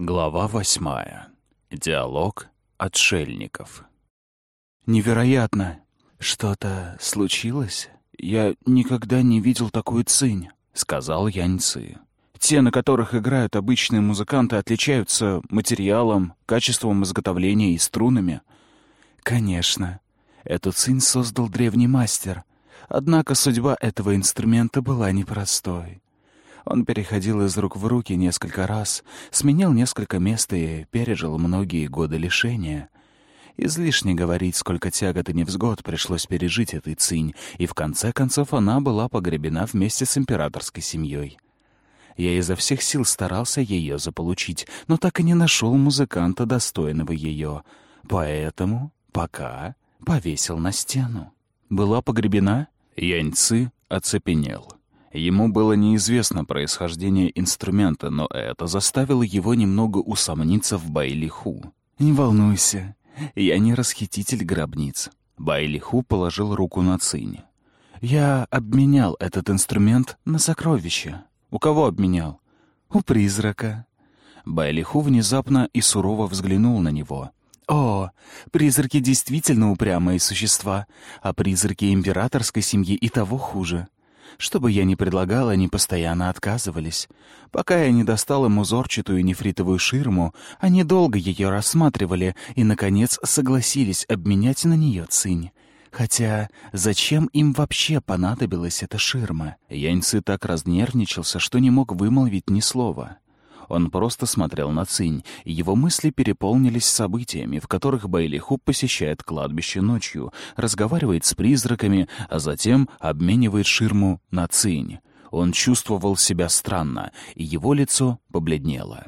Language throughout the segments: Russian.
Глава восьмая. Диалог отшельников. «Невероятно! Что-то случилось? Я никогда не видел такую цинь», — сказал Яньцы. «Те, на которых играют обычные музыканты, отличаются материалом, качеством изготовления и струнами». «Конечно. Эту цинь создал древний мастер. Однако судьба этого инструмента была непростой. Он переходил из рук в руки несколько раз, сменил несколько мест и пережил многие годы лишения. Излишне говорить, сколько тягот и невзгод пришлось пережить этой цинь, и в конце концов она была погребена вместе с императорской семьей. Я изо всех сил старался ее заполучить, но так и не нашел музыканта, достойного ее. Поэтому пока повесил на стену. Была погребена? Яньцы оцепенел. Ему было неизвестно происхождение инструмента, но это заставило его немного усомниться в Байлиху. «Не волнуйся, я не расхититель гробниц». Байлиху положил руку на цинь. «Я обменял этот инструмент на сокровище». «У кого обменял?» «У призрака». Байлиху внезапно и сурово взглянул на него. «О, призраки действительно упрямые существа, а призраки императорской семьи и того хуже. Что бы я ни предлагал, они постоянно отказывались. Пока я не достал им узорчатую нефритовую ширму, они долго ее рассматривали и, наконец, согласились обменять на нее цинь. Хотя зачем им вообще понадобилась эта ширма? Яньцы так разнервничался, что не мог вымолвить ни слова. Он просто смотрел на Цинь, и его мысли переполнились событиями, в которых Байлиху посещает кладбище ночью, разговаривает с призраками, а затем обменивает ширму на Цинь. Он чувствовал себя странно, и его лицо побледнело.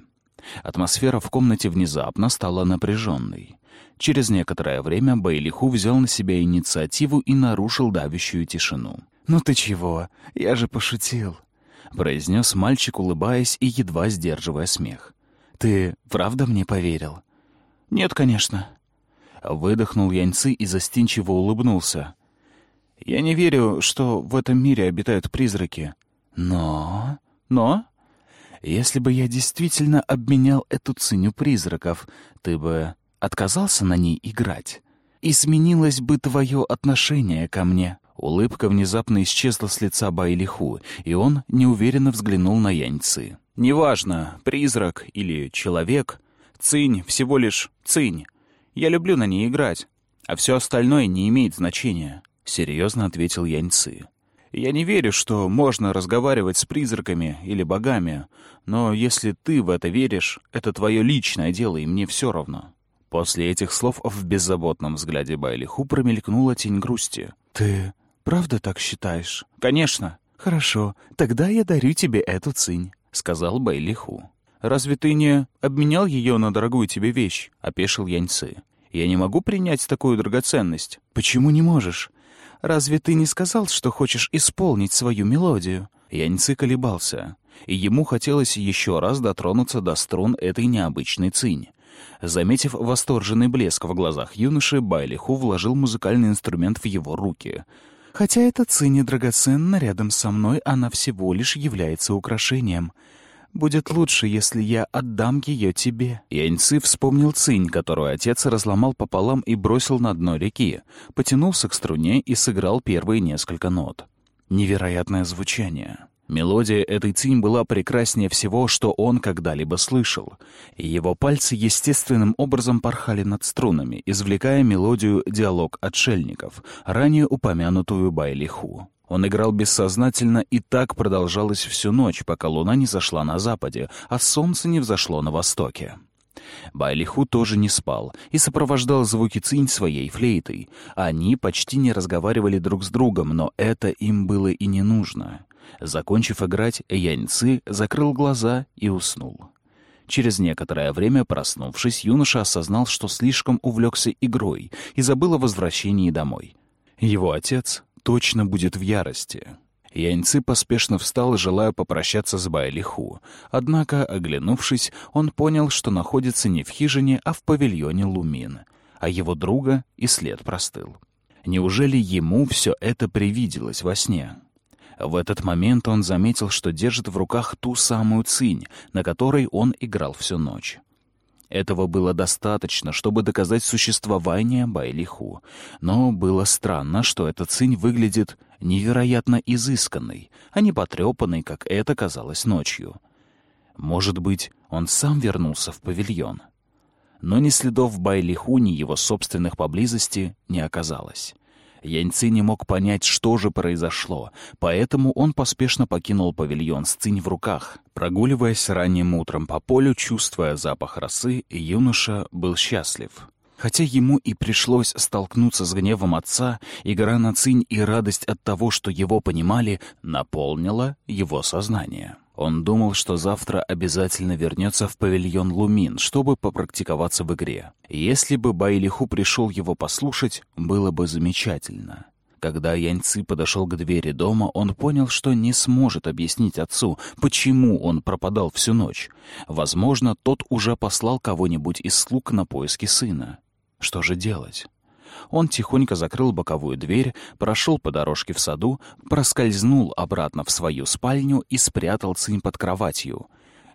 Атмосфера в комнате внезапно стала напряженной. Через некоторое время Бейлиху взял на себя инициативу и нарушил давящую тишину. «Ну ты чего? Я же пошутил. — произнес мальчик, улыбаясь и едва сдерживая смех. «Ты правда мне поверил?» «Нет, конечно». Выдохнул Яньцы и застенчиво улыбнулся. «Я не верю, что в этом мире обитают призраки. Но... Но...» «Если бы я действительно обменял эту ценю призраков, ты бы отказался на ней играть? И сменилось бы твое отношение ко мне?» Улыбка внезапно исчезла с лица Байлиху, и он неуверенно взглянул на Яньцы. «Неважно, призрак или человек, цинь всего лишь цинь. Я люблю на ней играть, а все остальное не имеет значения», — серьезно ответил Яньцы. «Я не верю, что можно разговаривать с призраками или богами, но если ты в это веришь, это твое личное дело, и мне все равно». После этих слов в беззаботном взгляде Байлиху промелькнула тень грусти. «Ты Правда так считаешь? Конечно. Хорошо, тогда я дарю тебе эту цинь, сказал Бэйлиху. Разве ты не обменял ее на дорогую тебе вещь? опешил Яньцы. Я не могу принять такую драгоценность. Почему не можешь? Разве ты не сказал, что хочешь исполнить свою мелодию? Яньцы колебался, и ему хотелось еще раз дотронуться до струн этой необычной цинь. Заметив восторженный блеск в глазах юноши, Байлиху вложил музыкальный инструмент в его руки. Хотя эта цинь драгоценна, рядом со мной она всего лишь является украшением. Будет лучше, если я отдам ее тебе». Яньцы вспомнил цинь, которую отец разломал пополам и бросил на дно реки, потянулся к струне и сыграл первые несколько нот. Невероятное звучание. Мелодия этой цинь была прекраснее всего, что он когда-либо слышал. его пальцы естественным образом порхали над струнами, извлекая мелодию «Диалог отшельников», ранее упомянутую Байлиху. Он играл бессознательно, и так продолжалось всю ночь, пока луна не зашла на западе, а солнце не взошло на востоке. Байлиху тоже не спал и сопровождал звуки цинь своей флейтой. Они почти не разговаривали друг с другом, но это им было и не нужно. Закончив играть, Яньцы закрыл глаза и уснул. Через некоторое время, проснувшись, юноша осознал, что слишком увлекся игрой и забыл о возвращении домой. Его отец точно будет в ярости. Яньцы поспешно встал, желая попрощаться с Байлиху. Однако, оглянувшись, он понял, что находится не в хижине, а в павильоне Лумин, а его друга и след простыл. Неужели ему все это привиделось во сне? В этот момент он заметил, что держит в руках ту самую цинь, на которой он играл всю ночь. Этого было достаточно, чтобы доказать существование Байлиху. Но было странно, что эта цинь выглядит невероятно изысканной, а не потрепанной, как это казалось ночью. Может быть, он сам вернулся в павильон. Но ни следов Байлиху, ни его собственных поблизости не оказалось. Яньци не мог понять, что же произошло, поэтому он поспешно покинул павильон с цинь в руках. Прогуливаясь ранним утром по полю, чувствуя запах росы, юноша был счастлив. Хотя ему и пришлось столкнуться с гневом отца, игра на цинь и радость от того, что его понимали, наполнила его сознание. Он думал, что завтра обязательно вернется в павильон Лумин, чтобы попрактиковаться в игре. Если бы Байлиху пришел его послушать, было бы замечательно. Когда Яньцы подошел к двери дома, он понял, что не сможет объяснить отцу, почему он пропадал всю ночь. Возможно, тот уже послал кого-нибудь из слуг на поиски сына. Что же делать? Он тихонько закрыл боковую дверь, прошел по дорожке в саду, проскользнул обратно в свою спальню и спрятал цинь под кроватью.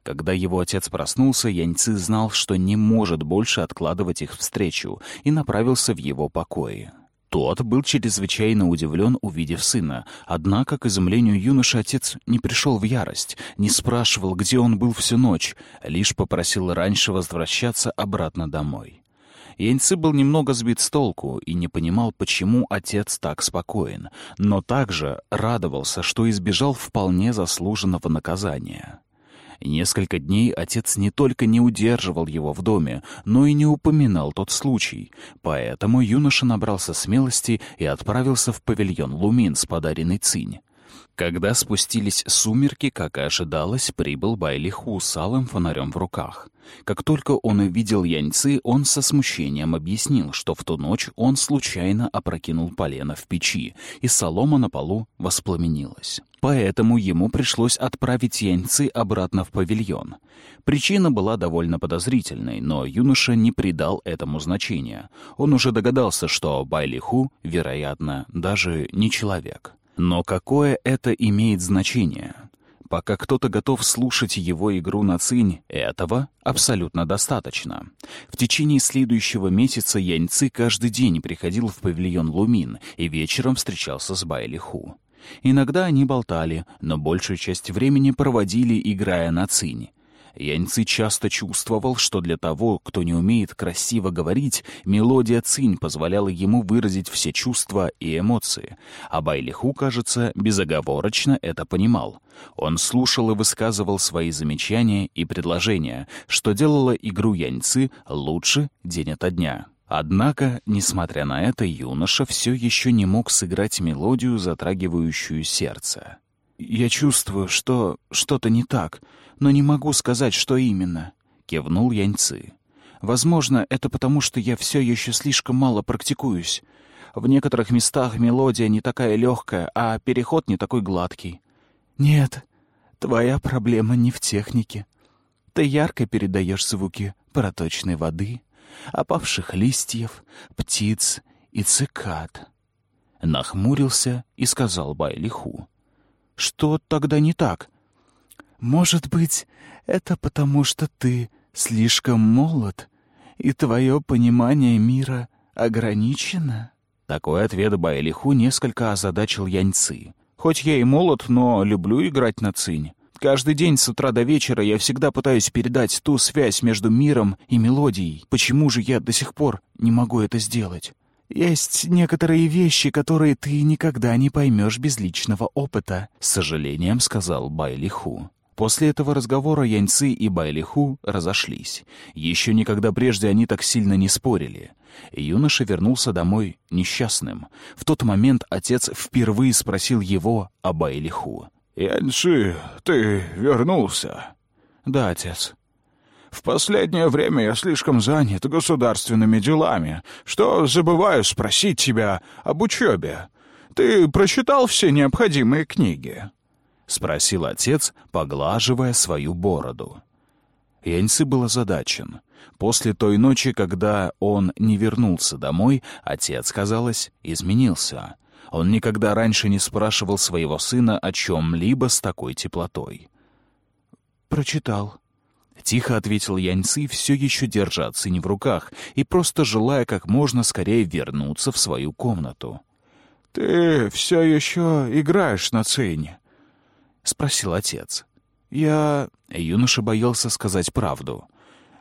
Когда его отец проснулся, Яньцы знал, что не может больше откладывать их встречу, и направился в его покои. Тот был чрезвычайно удивлен, увидев сына. Однако, к изумлению юноши, отец не пришел в ярость, не спрашивал, где он был всю ночь, лишь попросил раньше возвращаться обратно домой. Яньцы был немного сбит с толку и не понимал, почему отец так спокоен, но также радовался, что избежал вполне заслуженного наказания. Несколько дней отец не только не удерживал его в доме, но и не упоминал тот случай, поэтому юноша набрался смелости и отправился в павильон Лумин с подаренной цинь. Когда спустились сумерки, как и ожидалось, прибыл Байлиху с алым фонарем в руках. Как только он увидел Яньцы, он со смущением объяснил, что в ту ночь он случайно опрокинул полено в печи, и солома на полу воспламенилась. Поэтому ему пришлось отправить Яньцы обратно в павильон. Причина была довольно подозрительной, но юноша не придал этому значения. Он уже догадался, что Байлиху, вероятно, даже не человек. Но какое это имеет значение? Пока кто-то готов слушать его игру на цинь, этого абсолютно достаточно. В течение следующего месяца Яньцы каждый день приходил в павильон Лумин и вечером встречался с Байлиху. Иногда они болтали, но большую часть времени проводили, играя на цинь. Яньцы часто чувствовал, что для того, кто не умеет красиво говорить, мелодия цинь позволяла ему выразить все чувства и эмоции. А Байлиху, кажется, безоговорочно это понимал. Он слушал и высказывал свои замечания и предложения, что делало игру Яньцы лучше день ото дня. Однако, несмотря на это, юноша все еще не мог сыграть мелодию, затрагивающую сердце. «Я чувствую, что что-то не так», но не могу сказать, что именно», — кивнул Яньцы. «Возможно, это потому, что я все еще слишком мало практикуюсь. В некоторых местах мелодия не такая легкая, а переход не такой гладкий». «Нет, твоя проблема не в технике. Ты ярко передаешь звуки проточной воды, опавших листьев, птиц и цикад». Нахмурился и сказал Байлиху. «Что тогда не так?» Может быть, это потому, что ты слишком молод, и твое понимание мира ограничено?» Такой ответ Байлиху несколько озадачил Яньцы. «Хоть я и молод, но люблю играть на цинь. Каждый день с утра до вечера я всегда пытаюсь передать ту связь между миром и мелодией. Почему же я до сих пор не могу это сделать?» «Есть некоторые вещи, которые ты никогда не поймешь без личного опыта», — с сожалением сказал Байлиху. После этого разговора Яньцы и Байлиху разошлись. Еще никогда прежде они так сильно не спорили. Юноша вернулся домой несчастным. В тот момент отец впервые спросил его о Байлиху. «Яньцы, ты вернулся?» «Да, отец». В последнее время я слишком занят государственными делами, что забываю спросить тебя об учебе. Ты прочитал все необходимые книги?» — спросил отец, поглаживая свою бороду. Яньцы был озадачен. После той ночи, когда он не вернулся домой, отец, казалось, изменился. Он никогда раньше не спрашивал своего сына о чем-либо с такой теплотой. «Прочитал», — тихо ответил Яньцы, все еще держа цинь в руках и просто желая как можно скорее вернуться в свою комнату. «Ты все еще играешь на цине?» — спросил отец. «Я...» — юноша боялся сказать правду.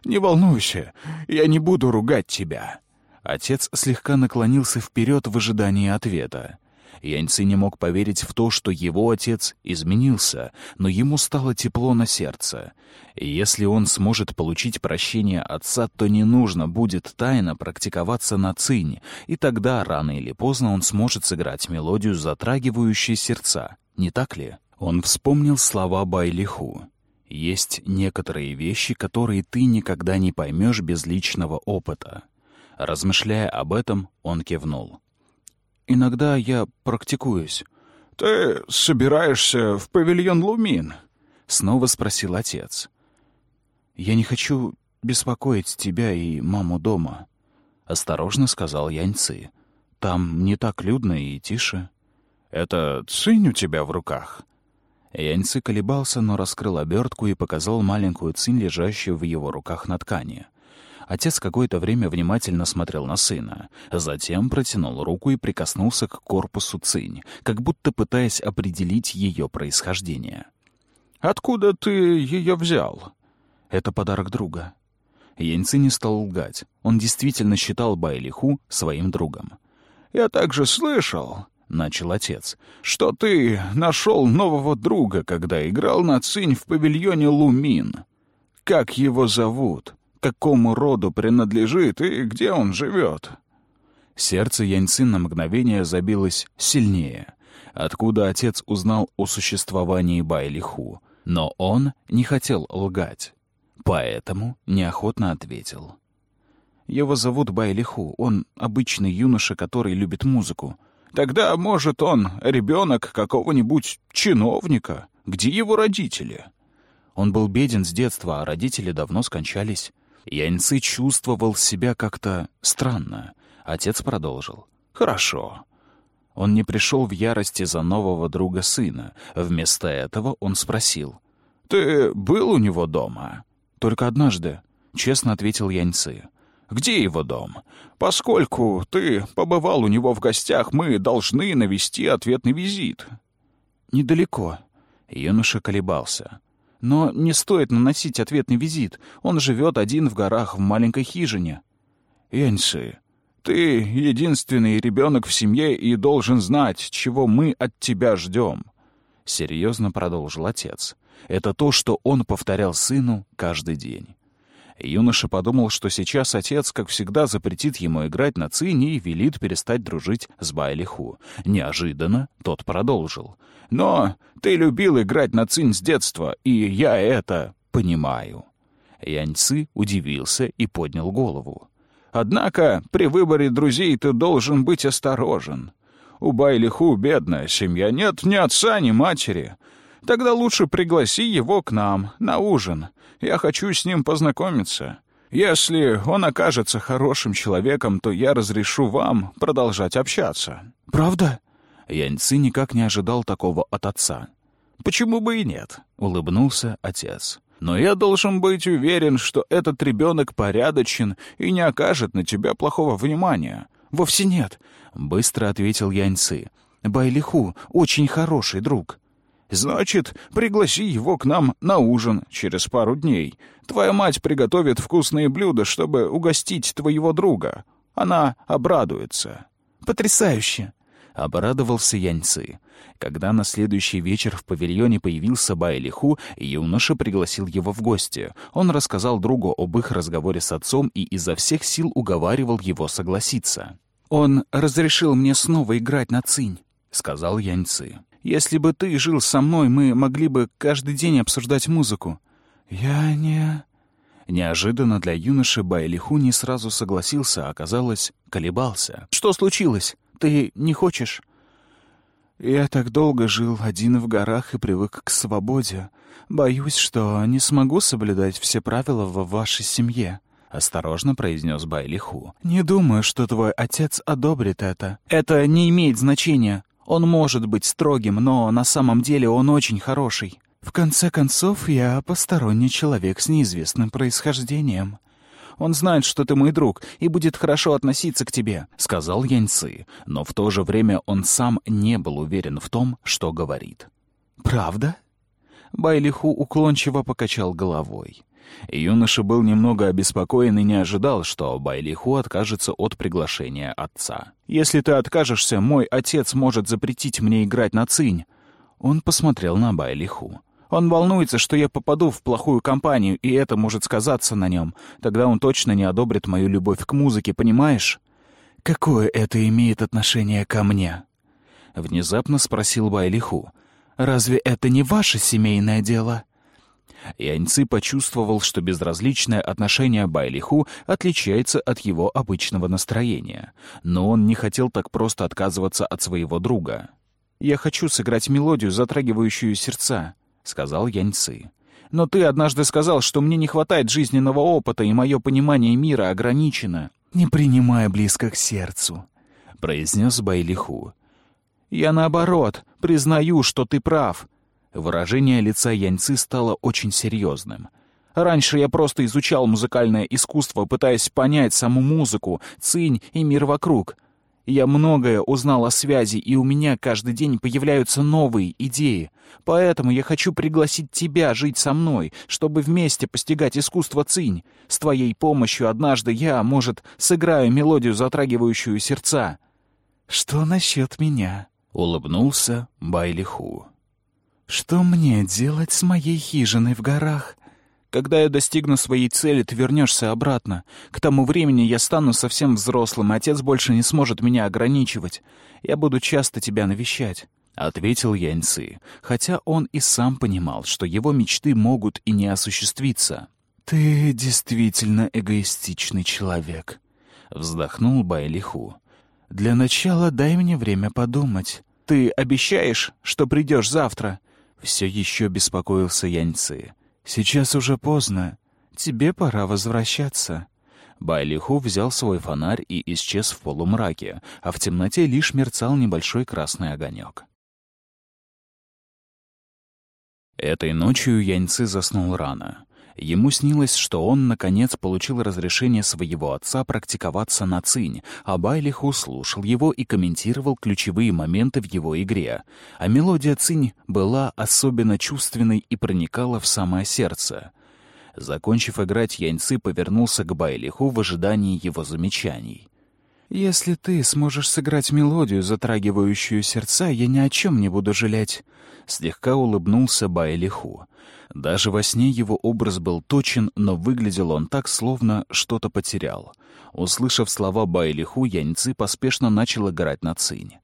«Не волнуйся, я не буду ругать тебя». Отец слегка наклонился вперед в ожидании ответа. Яньцы не мог поверить в то, что его отец изменился, но ему стало тепло на сердце. И если он сможет получить прощение отца, то не нужно будет тайно практиковаться на цине, и тогда, рано или поздно, он сможет сыграть мелодию, затрагивающую сердца. Не так ли? Он вспомнил слова Байлиху. «Есть некоторые вещи, которые ты никогда не поймешь без личного опыта». Размышляя об этом, он кивнул. Иногда я практикуюсь. Ты собираешься в павильон Лумин? Снова спросил отец. Я не хочу беспокоить тебя и маму дома. Осторожно сказал Яньцы. Там не так людно и тише. Это цинь у тебя в руках? Яньцы колебался, но раскрыл обертку и показал маленькую цинь, лежащую в его руках на ткани. Отец какое-то время внимательно смотрел на сына, затем протянул руку и прикоснулся к корпусу цинь, как будто пытаясь определить ее происхождение. «Откуда ты ее взял?» «Это подарок друга». Яньци не стал лгать. Он действительно считал Байлиху своим другом. «Я также слышал», — начал отец, — «что ты нашел нового друга, когда играл на цинь в павильоне Лумин. Как его зовут?» Какому роду принадлежит и где он живет. Сердце Яньцин на мгновение забилось сильнее. Откуда отец узнал о существовании Байлиху? Но он не хотел лгать, поэтому неохотно ответил. «Его зовут Байлиху. Он обычный юноша, который любит музыку. Тогда, может, он ребенок какого-нибудь чиновника? Где его родители?» Он был беден с детства, а родители давно скончались. Яньцы чувствовал себя как-то странно. Отец продолжил. «Хорошо». Он не пришел в ярости за нового друга сына. Вместо этого он спросил. «Ты был у него дома?» «Только однажды», — честно ответил Яньцы. «Где его дом? Поскольку ты побывал у него в гостях, мы должны навести ответный визит». «Недалеко». Юноша колебался. Но не стоит наносить ответный визит. Он живет один в горах в маленькой хижине. Яньсы, ты единственный ребенок в семье и должен знать, чего мы от тебя ждем. Серьезно продолжил отец. Это то, что он повторял сыну каждый день. Юноша подумал, что сейчас отец, как всегда, запретит ему играть на цине и велит перестать дружить с Байлиху. Неожиданно тот продолжил. «Но ты любил играть на цинь с детства, и я это понимаю». Яньцы удивился и поднял голову. «Однако при выборе друзей ты должен быть осторожен. У Байлиху бедная семья, нет ни отца, ни матери. Тогда лучше пригласи его к нам на ужин. Я хочу с ним познакомиться. Если он окажется хорошим человеком, то я разрешу вам продолжать общаться». «Правда?» Яньцы никак не ожидал такого от отца. «Почему бы и нет?» — улыбнулся отец. «Но я должен быть уверен, что этот ребенок порядочен и не окажет на тебя плохого внимания». «Вовсе нет», — быстро ответил Яньцы. «Байлиху очень хороший друг». Значит, пригласи его к нам на ужин через пару дней. Твоя мать приготовит вкусные блюда, чтобы угостить твоего друга. Она обрадуется». «Потрясающе!» — обрадовался Яньцы. Когда на следующий вечер в павильоне появился Байлиху, юноша пригласил его в гости. Он рассказал другу об их разговоре с отцом и изо всех сил уговаривал его согласиться. «Он разрешил мне снова играть на цинь», — сказал Яньцы. Если бы ты жил со мной, мы могли бы каждый день обсуждать музыку». «Я не...» Неожиданно для юноши Байлиху не сразу согласился, а, оказалось, колебался. «Что случилось? Ты не хочешь?» «Я так долго жил один в горах и привык к свободе. Боюсь, что не смогу соблюдать все правила в вашей семье», — осторожно произнес Байлиху. «Не думаю, что твой отец одобрит это. Это не имеет значения. Он может быть строгим, но на самом деле он очень хороший. В конце концов, я посторонний человек с неизвестным происхождением. Он знает, что ты мой друг, и будет хорошо относиться к тебе», — сказал Яньцы, но в то же время он сам не был уверен в том, что говорит. «Правда?» Байлиху уклончиво покачал головой. Юноша был немного обеспокоен и не ожидал, что Байлиху откажется от приглашения отца. «Если ты откажешься, мой отец может запретить мне играть на цинь». Он посмотрел на Байлиху. Он волнуется, что я попаду в плохую компанию, и это может сказаться на нем. Тогда он точно не одобрит мою любовь к музыке, понимаешь? Какое это имеет отношение ко мне? Внезапно спросил Байлиху. Разве это не ваше семейное дело? Яньцы почувствовал, что безразличное отношение Байлиху отличается от его обычного настроения. Но он не хотел так просто отказываться от своего друга. «Я хочу сыграть мелодию, затрагивающую сердца», — сказал Яньцы. «Но ты однажды сказал, что мне не хватает жизненного опыта, и мое понимание мира ограничено». «Не принимай близко к сердцу», — произнес Байлиху. «Я наоборот, признаю, что ты прав». Выражение лица Яньцы стало очень серьезным. Раньше я просто изучал музыкальное искусство, пытаясь понять саму музыку, цинь и мир вокруг. Я многое узнал о связи, и у меня каждый день появляются новые идеи. Поэтому я хочу пригласить тебя жить со мной, чтобы вместе постигать искусство цинь. С твоей помощью однажды я, может, сыграю мелодию, затрагивающую сердца». «Что насчет меня?» — улыбнулся Байлиху. «Что мне делать с моей хижиной в горах?» Когда я достигну своей цели, ты вернешься обратно. К тому времени я стану совсем взрослым, и отец больше не сможет меня ограничивать. Я буду часто тебя навещать». — ответил Яньцы, хотя он и сам понимал, что его мечты могут и не осуществиться. «Ты действительно эгоистичный человек», — вздохнул Байлиху. «Для начала дай мне время подумать. Ты обещаешь, что придешь завтра?» Все еще беспокоился Яньцы. «Сейчас уже поздно. Тебе пора возвращаться». Байлиху взял свой фонарь и исчез в полумраке, а в темноте лишь мерцал небольшой красный огонек. Этой ночью Яньцы заснул рано. Ему снилось, что он, наконец, получил разрешение своего отца практиковаться на цинь, а Байлиху слушал его и комментировал ключевые моменты в его игре. А мелодия цинь была особенно чувственной и проникала в самое сердце. Закончив играть, Яньцы повернулся к Байлиху в ожидании его замечаний. «Если ты сможешь сыграть мелодию, затрагивающую сердца, я ни о чем не буду жалеть», — слегка улыбнулся Байлиху. Даже во сне его образ был точен, но выглядел он так, словно что-то потерял. Услышав слова Байлиху, Яньцы поспешно начал играть на цинь.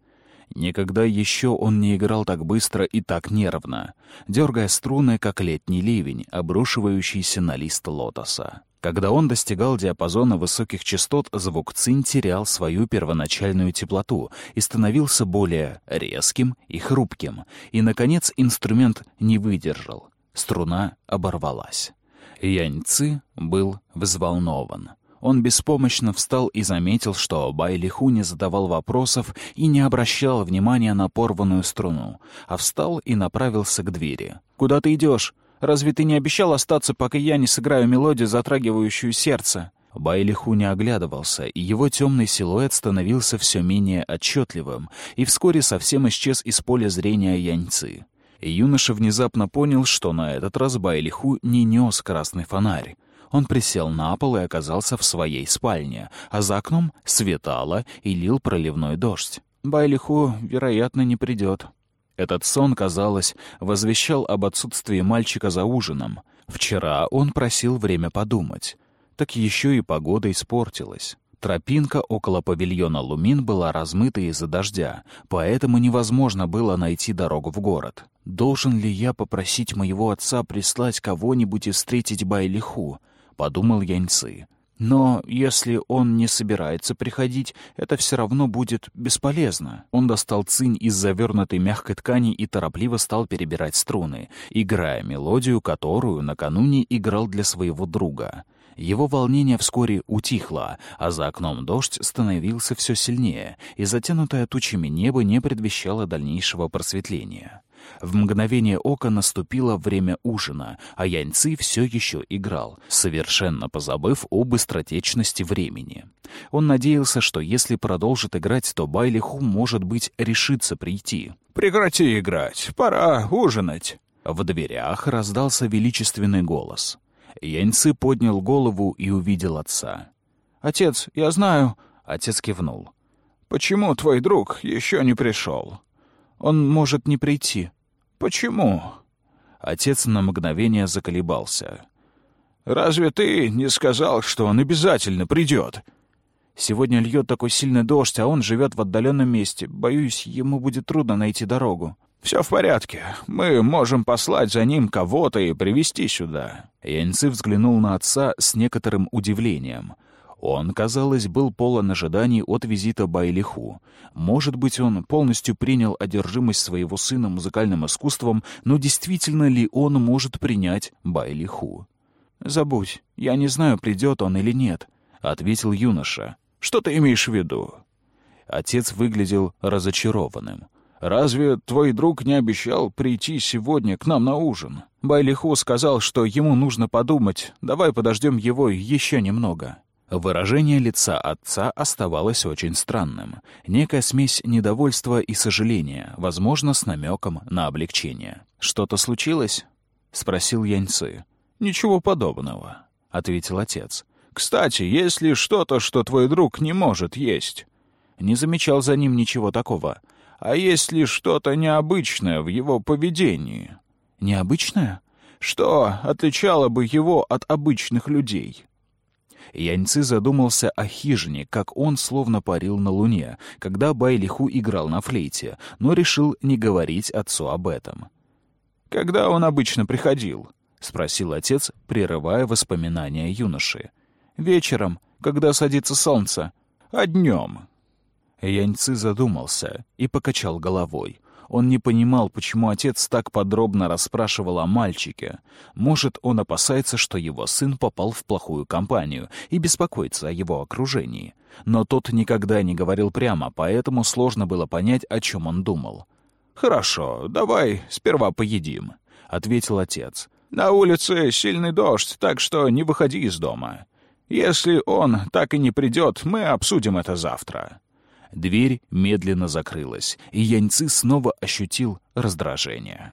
Никогда еще он не играл так быстро и так нервно, дергая струны, как летний ливень, обрушивающийся на лист лотоса. Когда он достигал диапазона высоких частот, звук цинь терял свою первоначальную теплоту и становился более резким и хрупким. И, наконец, инструмент не выдержал. Струна оборвалась. Яньцы был взволнован. Он беспомощно встал и заметил, что Байлиху не задавал вопросов и не обращал внимания на порванную струну, а встал и направился к двери. «Куда ты идешь? Разве ты не обещал остаться, пока я не сыграю мелодию, затрагивающую сердце?» Байлиху не оглядывался, и его темный силуэт становился все менее отчетливым, и вскоре совсем исчез из поля зрения Яньцы. И юноша внезапно понял, что на этот раз Байлиху не нес красный фонарь. Он присел на пол и оказался в своей спальне, а за окном светало и лил проливной дождь. Байлиху, вероятно, не придет. Этот сон, казалось, возвещал об отсутствии мальчика за ужином. Вчера он просил время подумать. Так еще и погода испортилась. Тропинка около павильона Лумин была размыта из-за дождя, поэтому невозможно было найти дорогу в город. «Должен ли я попросить моего отца прислать кого-нибудь и встретить Байлиху?» — подумал Яньцы. Но если он не собирается приходить, это все равно будет бесполезно. Он достал цинь из завернутой мягкой ткани и торопливо стал перебирать струны, играя мелодию, которую накануне играл для своего друга. Его волнение вскоре утихло, а за окном дождь становился все сильнее, и затянутое тучами небо не предвещало дальнейшего просветления. В мгновение ока наступило время ужина, а Яньцы все еще играл, совершенно позабыв об быстротечности времени. Он надеялся, что если продолжит играть, то Байлиху, может быть, решится прийти. «Прекрати играть, пора ужинать». В дверях раздался величественный голос. Яньцы поднял голову и увидел отца. «Отец, я знаю...» — отец кивнул. «Почему твой друг еще не пришел?» «Он может не прийти». «Почему?» Отец на мгновение заколебался. «Разве ты не сказал, что он обязательно придет?» «Сегодня льет такой сильный дождь, а он живет в отдаленном месте. Боюсь, ему будет трудно найти дорогу». «Все в порядке. Мы можем послать за ним кого-то и привести сюда». Яньцы взглянул на отца с некоторым удивлением. Он, казалось, был полон ожиданий от визита Байлиху. Может быть, он полностью принял одержимость своего сына музыкальным искусством, но действительно ли он может принять Байлиху? «Забудь, я не знаю, придет он или нет», — ответил юноша. «Что ты имеешь в виду?» Отец выглядел разочарованным. «Разве твой друг не обещал прийти сегодня к нам на ужин?» Байлиху сказал, что ему нужно подумать. Давай подождем его еще немного. Выражение лица отца оставалось очень странным. Некая смесь недовольства и сожаления, возможно, с намеком на облегчение. «Что-то случилось?» — спросил Яньцы. «Ничего подобного», — ответил отец. «Кстати, есть ли что-то, что твой друг не может есть?» Не замечал за ним ничего такого. А есть ли что-то необычное в его поведении? Необычное? Что отличало бы его от обычных людей? Яньцы задумался о хижине, как он словно парил на луне, когда Байлиху играл на флейте, но решил не говорить отцу об этом. «Когда он обычно приходил?» — спросил отец, прерывая воспоминания юноши. «Вечером, когда садится солнце, а днем?» Яньцы задумался и покачал головой. Он не понимал, почему отец так подробно расспрашивал о мальчике. Может, он опасается, что его сын попал в плохую компанию и беспокоится о его окружении. Но тот никогда не говорил прямо, поэтому сложно было понять, о чем он думал. «Хорошо, давай сперва поедим», — ответил отец. «На улице сильный дождь, так что не выходи из дома. Если он так и не придет, мы обсудим это завтра». Дверь медленно закрылась, и Яньцы снова ощутил раздражение.